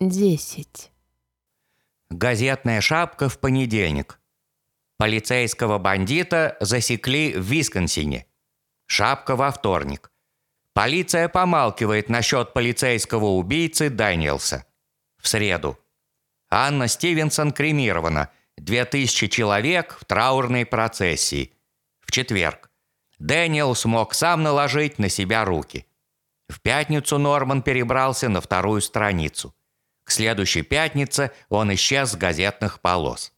Десять. Газетная шапка в понедельник. Полицейского бандита засекли в Висконсине. Шапка во вторник. Полиция помалкивает насчет полицейского убийцы Дэниелса. В среду. Анна Стивенсон кремирована. 2000 человек в траурной процессии. В четверг. Дэниел смог сам наложить на себя руки. В пятницу Норман перебрался на вторую страницу. Следующей пятнице он исчез с газетных полос.